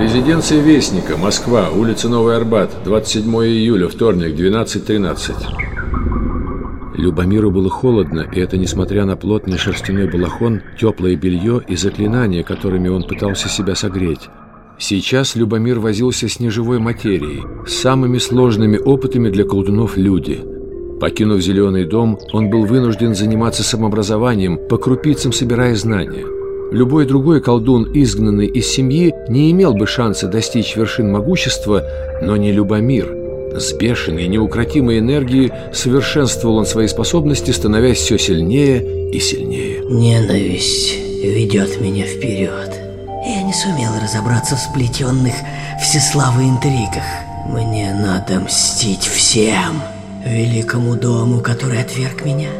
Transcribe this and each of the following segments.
Резиденция Вестника, Москва, улица Новый Арбат, 27 июля, вторник, 12.13. Любомиру было холодно, и это несмотря на плотный шерстяной балахон, теплое белье и заклинания, которыми он пытался себя согреть. Сейчас Любомир возился с неживой материей, с самыми сложными опытами для колдунов люди. Покинув Зеленый дом, он был вынужден заниматься самообразованием, по крупицам собирая знания. Любой другой колдун, изгнанный из семьи, не имел бы шанса достичь вершин могущества, но не Любомир. С бешеной, неукротимой энергией совершенствовал он свои способности, становясь все сильнее и сильнее. Ненависть ведет меня вперед. Я не сумел разобраться в сплетенных всеславы интригах. Мне надо мстить всем. Великому дому, который отверг меня.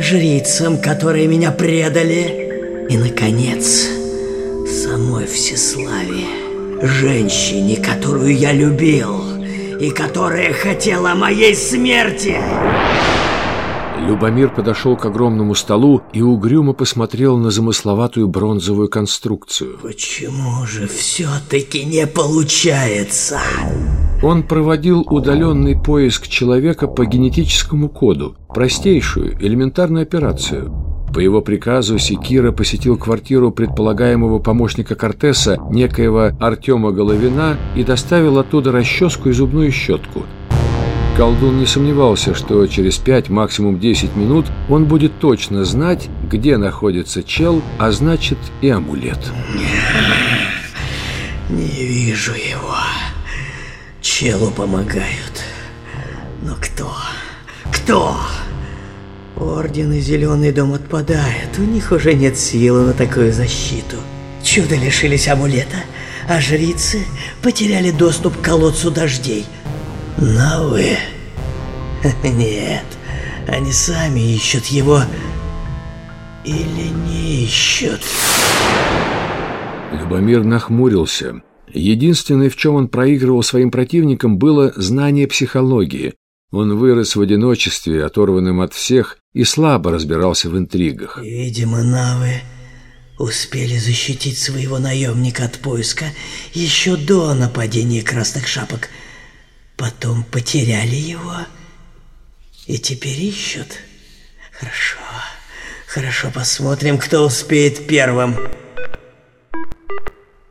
Жрицам, которые меня предали. И, наконец, самой всеславе. Женщине, которую я любил. И которая хотела моей смерти. Любомир подошел к огромному столу и угрюмо посмотрел на замысловатую бронзовую конструкцию. Почему же все-таки не получается? Он проводил удаленный поиск человека по генетическому коду, простейшую, элементарную операцию. По его приказу Секира посетил квартиру предполагаемого помощника Кортеса, некоего Артема Головина, и доставил оттуда расческу и зубную щетку – Колдун не сомневался, что через 5, максимум 10 минут он будет точно знать, где находится чел, а значит и амулет. Не вижу его. Челу помогают. Но кто? Кто? Орден и Зеленый дом отпадают. У них уже нет силы на такую защиту. Чудо лишились амулета, а жрицы потеряли доступ к колодцу дождей – Новые? Нет, они сами ищут его или не ищут. Любомир нахмурился. Единственное, в чем он проигрывал своим противникам, было знание психологии. Он вырос в одиночестве, оторванным от всех, и слабо разбирался в интригах. Видимо, Навы успели защитить своего наемника от поиска еще до нападения красных шапок – Потом потеряли его и теперь ищут. Хорошо, хорошо, посмотрим, кто успеет первым.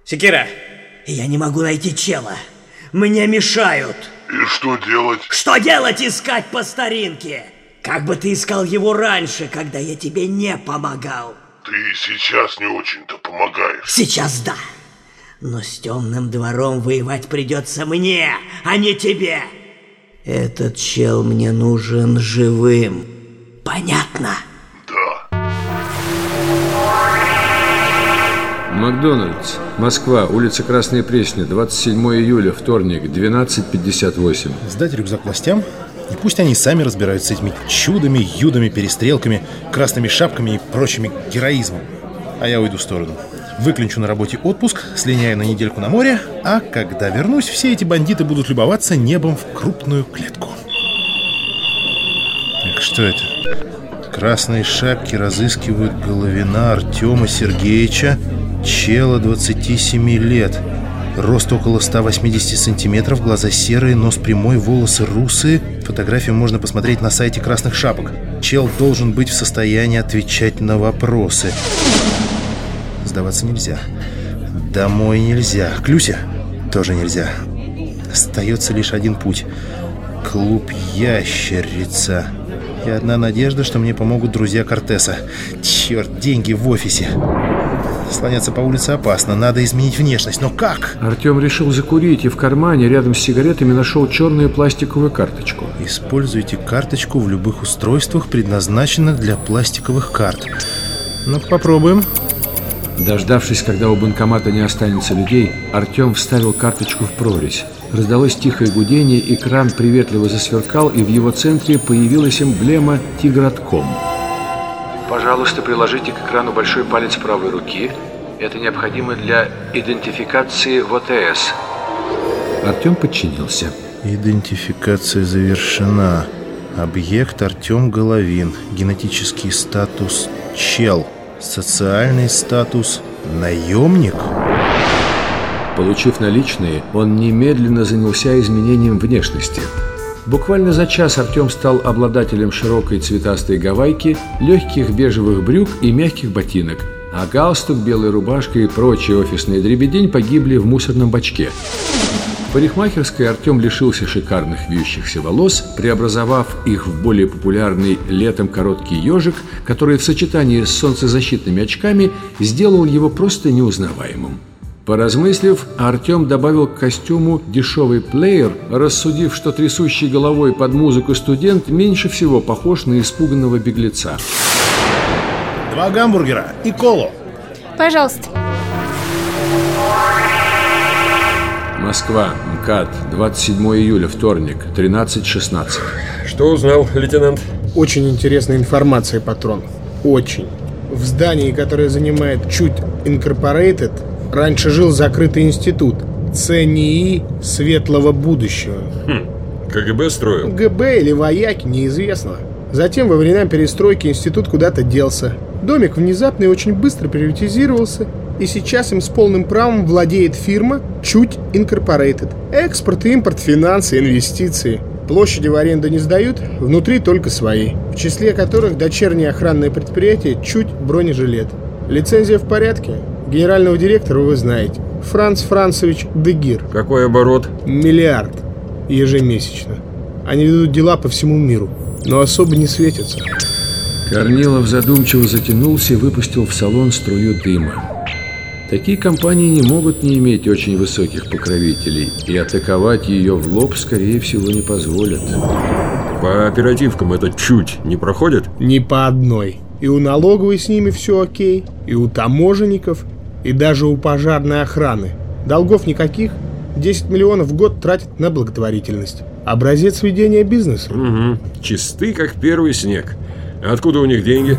Секира, я не могу найти чела. Мне мешают. И что делать? Что делать искать по старинке? Как бы ты искал его раньше, когда я тебе не помогал? Ты сейчас не очень-то помогаешь. Сейчас да. Но с темным двором воевать придется мне, а не тебе. Этот чел мне нужен живым. Понятно? Макдональдс, Москва, улица Красная Пресня, 27 июля, вторник, 12.58. Сдать рюкзак властям, и пусть они сами разбираются с этими чудами, юдами, перестрелками, красными шапками и прочими героизмом. А я уйду в сторону. Выклинчу на работе отпуск, слиняю на недельку на море, а когда вернусь, все эти бандиты будут любоваться небом в крупную клетку. Так что это? Красные шапки разыскивают Головина Артема Сергеевича, чела 27 лет. Рост около 180 сантиметров, глаза серые, нос прямой, волосы русые. Фотографию можно посмотреть на сайте Красных Шапок. Чел должен быть в состоянии отвечать на вопросы. Сдаваться нельзя. Домой нельзя. Клюся тоже нельзя. Остается лишь один путь. Клуб Ящерица. И одна надежда, что мне помогут друзья Кортеса. Черт, деньги в офисе. Слоняться по улице опасно, надо изменить внешность, но как? Артем решил закурить и в кармане рядом с сигаретами нашел черную пластиковую карточку. Используйте карточку в любых устройствах, предназначенных для пластиковых карт. Ну, попробуем. Дождавшись, когда у банкомата не останется людей, Артем вставил карточку в прорезь. Раздалось тихое гудение, экран приветливо засверкал, и в его центре появилась эмблема «Тигратком». Пожалуйста, приложите к экрану большой палец правой руки. Это необходимо для идентификации в ОТС. Артем подчинился. Идентификация завершена. Объект Артем Головин. Генетический статус «Чел». Социальный статус наемник? Получив наличные, он немедленно занялся изменением внешности. Буквально за час Артем стал обладателем широкой цветастой гавайки, легких бежевых брюк и мягких ботинок, а галстук, белая рубашка и прочие офисные дребедень погибли в мусорном бачке. В парикмахерской Артем лишился шикарных вьющихся волос, преобразовав их в более популярный летом короткий ежик, который в сочетании с солнцезащитными очками сделал его просто неузнаваемым. Поразмыслив, Артем добавил к костюму дешевый плеер, рассудив, что трясущий головой под музыку студент меньше всего похож на испуганного беглеца. Два гамбургера и колу. Пожалуйста. Москва, МКАД, 27 июля, вторник, 13.16. Что узнал, лейтенант? Очень интересная информация, патрон. Очень. В здании, которое занимает чуть Incorporated, раньше жил закрытый институт ЦНИИ Светлого Будущего. КГБ строил? ГБ или вояки, неизвестно. Затем во времена перестройки институт куда-то делся. Домик внезапно и очень быстро приватизировался, и сейчас им с полным правом владеет фирма Чуть Incorporated. Экспорт, импорт, финансы, инвестиции. Площади в аренду не сдают, внутри только свои, в числе которых дочернее охранное предприятие «Чуть бронежилет». Лицензия в порядке? Генерального директора вы знаете. Франц Францевич Дегир. Какой оборот? Миллиард ежемесячно. Они ведут дела по всему миру, но особо не светятся. Корнилов задумчиво затянулся и выпустил в салон струю дыма. Такие компании не могут не иметь очень высоких покровителей, и атаковать ее в лоб, скорее всего, не позволят. По оперативкам это чуть не проходит? Ни по одной. И у налоговой с ними все окей, и у таможенников, и даже у пожарной охраны. Долгов никаких. 10 миллионов в год тратят на благотворительность. Образец ведения бизнеса. Угу. Чисты, как первый снег. Откуда у них деньги?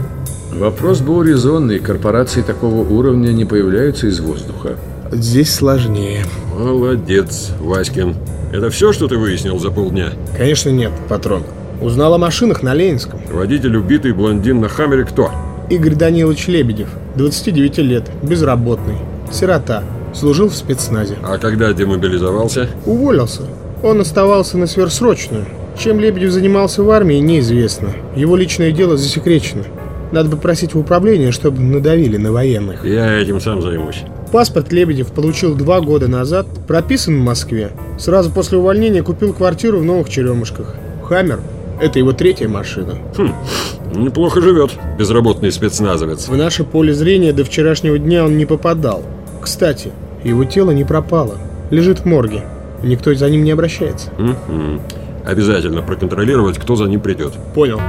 Вопрос был резонный. Корпорации такого уровня не появляются из воздуха. Здесь сложнее. Молодец, Васькин. Это все, что ты выяснил за полдня? Конечно нет, патрон. Узнал о машинах на Ленинском. Водитель убитый блондин на Хаммере кто? Игорь Данилович Лебедев, 29 лет, безработный, сирота, служил в спецназе. А когда демобилизовался? Уволился. Он оставался на сверхсрочную. Чем Лебедев занимался в армии, неизвестно. Его личное дело засекречено. Надо попросить в управление, чтобы надавили на военных. Я этим сам займусь. Паспорт Лебедев получил два года назад, прописан в Москве. Сразу после увольнения купил квартиру в Новых Черемушках. «Хаммер» — это его третья машина. Хм, неплохо живет, безработный спецназовец. В наше поле зрения до вчерашнего дня он не попадал. Кстати, его тело не пропало. Лежит в морге. Никто за ним не обращается. Мгм. Обязательно проконтролировать, кто за ним придет. Понял.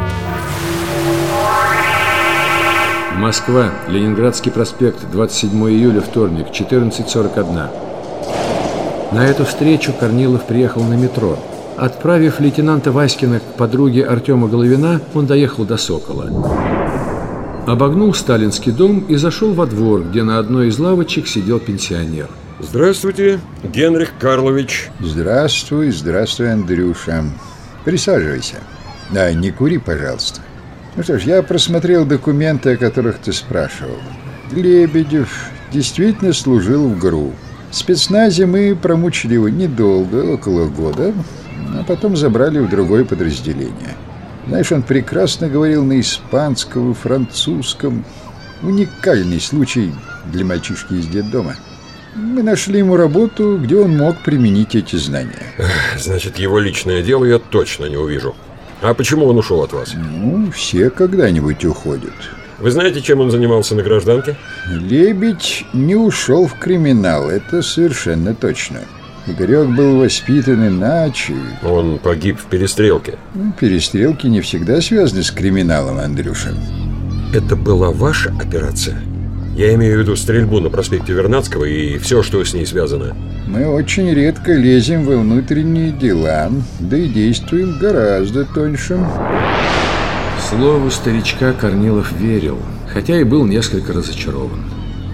Москва, Ленинградский проспект, 27 июля, вторник, 14.41. На эту встречу Корнилов приехал на метро. Отправив лейтенанта Васькина к подруге Артема Головина, он доехал до Сокола. Обогнул сталинский дом и зашел во двор, где на одной из лавочек сидел пенсионер. Здравствуйте, Генрих Карлович. Здравствуй, здравствуй, Андрюша. Присаживайся. Да, не кури, пожалуйста. Ну что ж, я просмотрел документы, о которых ты спрашивал. Лебедев действительно служил в ГРУ. В спецназе мы промучили его недолго, около года, а потом забрали в другое подразделение. Знаешь, он прекрасно говорил на испанском и французском. Уникальный случай для мальчишки из детдома. Мы нашли ему работу, где он мог применить эти знания. Значит, его личное дело я точно не увижу. А почему он ушел от вас? Ну, все когда-нибудь уходят. Вы знаете, чем он занимался на гражданке? Лебедь не ушел в криминал, это совершенно точно. Игорек был воспитан иначе. Он погиб в перестрелке. Ну, перестрелки не всегда связаны с криминалом, Андрюша. Это была ваша операция? Я имею в виду стрельбу на проспекте Вернадского и все, что с ней связано. Мы очень редко лезем во внутренние дела, да и действуем гораздо тоньше. Слову старичка Корнилов верил, хотя и был несколько разочарован.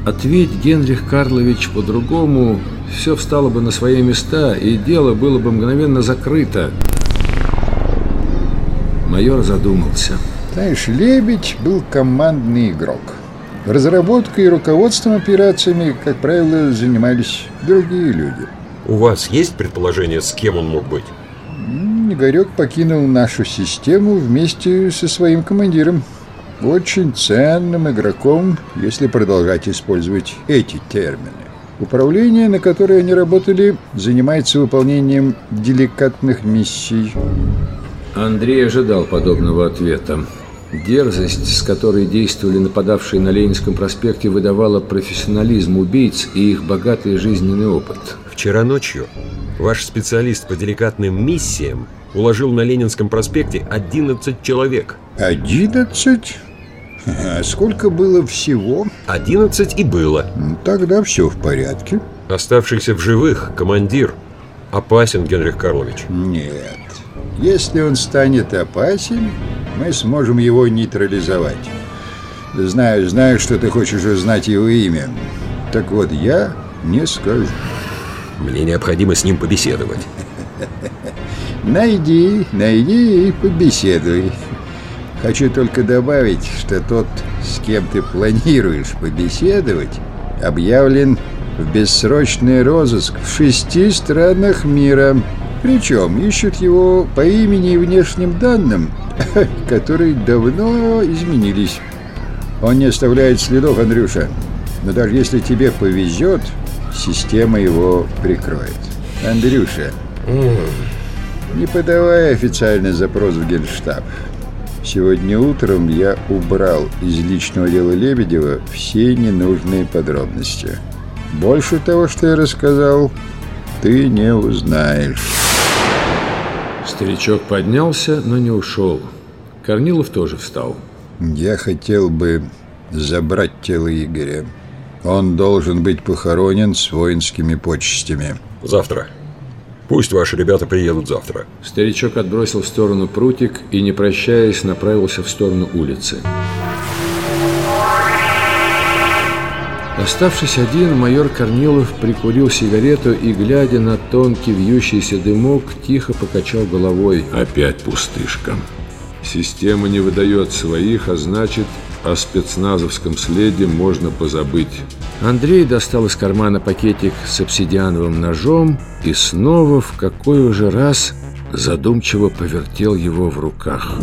Ответь Генрих Карлович по-другому, все встало бы на свои места, и дело было бы мгновенно закрыто. Майор задумался. Знаешь, Лебедь был командный игрок. Разработкой и руководством операциями, как правило, занимались другие люди. У вас есть предположение, с кем он мог быть? Игорек покинул нашу систему вместе со своим командиром. Очень ценным игроком, если продолжать использовать эти термины. Управление, на которое они работали, занимается выполнением деликатных миссий. Андрей ожидал подобного ответа. Дерзость, с которой действовали нападавшие на Ленинском проспекте, выдавала профессионализм убийц и их богатый жизненный опыт. Вчера ночью ваш специалист по деликатным миссиям уложил на Ленинском проспекте 11 человек. 11? А сколько было всего? 11 и было. Тогда все в порядке. Оставшийся в живых командир опасен, Генрих Карлович. Нет. Если он станет опасен, мы сможем его нейтрализовать. Знаю, знаю, что ты хочешь узнать его имя. Так вот, я не скажу. Мне необходимо с ним побеседовать. Найди, найди и побеседуй. Хочу только добавить, что тот, с кем ты планируешь побеседовать, объявлен в бессрочный розыск в шести странах мира. Причем ищут его по имени и внешним данным, которые давно изменились. Он не оставляет следов, Андрюша. Но даже если тебе повезет, система его прикроет. Андрюша, не подавай официальный запрос в Генштаб. Сегодня утром я убрал из личного дела Лебедева все ненужные подробности. Больше того, что я рассказал, ты не узнаешь. Старичок поднялся, но не ушел. Корнилов тоже встал. Я хотел бы забрать тело Игоря. Он должен быть похоронен с воинскими почестями. Завтра. Пусть ваши ребята приедут завтра. Старичок отбросил в сторону прутик и, не прощаясь, направился в сторону улицы. Оставшись один, майор Корнилов прикурил сигарету и, глядя на тонкий вьющийся дымок, тихо покачал головой. Опять пустышка. Система не выдает своих, а значит, о спецназовском следе можно позабыть. Андрей достал из кармана пакетик с обсидиановым ножом и снова в какой уже раз задумчиво повертел его в руках.